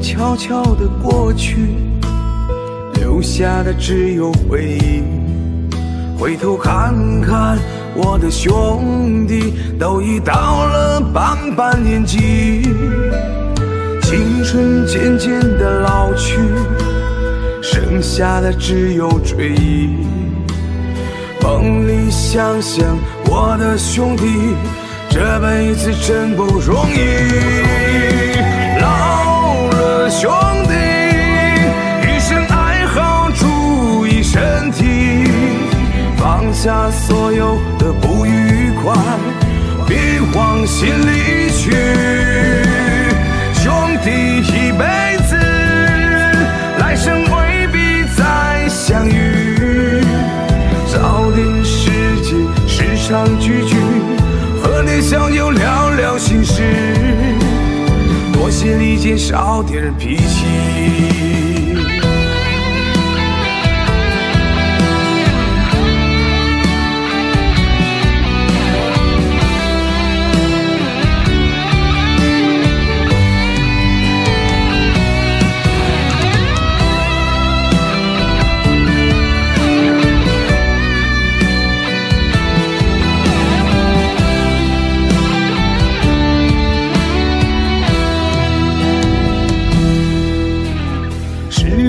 悄悄地过去，留下的只有回忆。回头看看，我的兄弟都已到了半把年纪，青春渐渐地老去，剩下的只有追忆。梦里想想我的兄弟，这辈子真不容易。放下所有的不愉快，别往心里去。兄弟一辈子，来生未必再相遇。早点时间，时常聚聚，喝点小酒，聊聊心事，多些理解，少点脾气。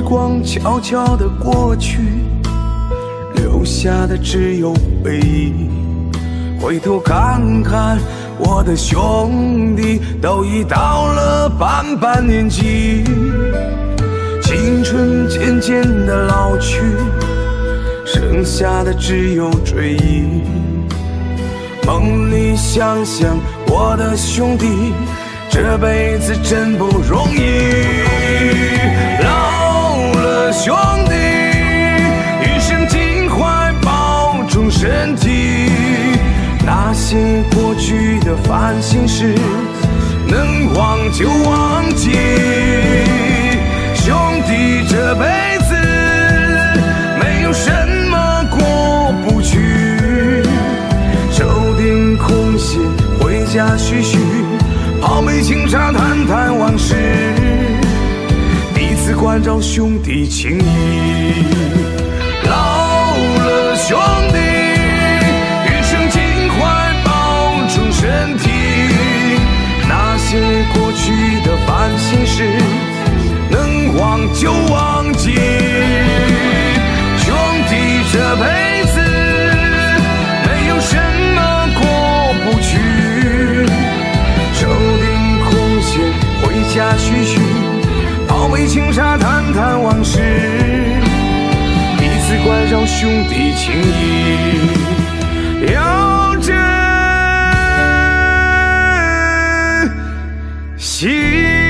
光悄悄地过去，留下的只有回忆。回头看看，我的兄弟都已到了半把年纪，青春渐渐地老去，剩下的只有追忆。梦里想想我的兄弟，这辈子真不容易。兄弟，余生尽怀保重身体。那些过去的烦心事，能忘就忘记。兄弟这辈子没有什么过不去。收点空闲，回家叙叙，泡杯清茶，谈谈往事，彼此关照兄弟情谊。老了兄弟，余生尽快保重身体。那些过去的烦心事，能忘就忘记。兄弟这辈子没有什么过不去，抽点空闲，回家叙叙，泡杯清茶，谈谈往事，彼此关照兄弟情谊，要珍惜。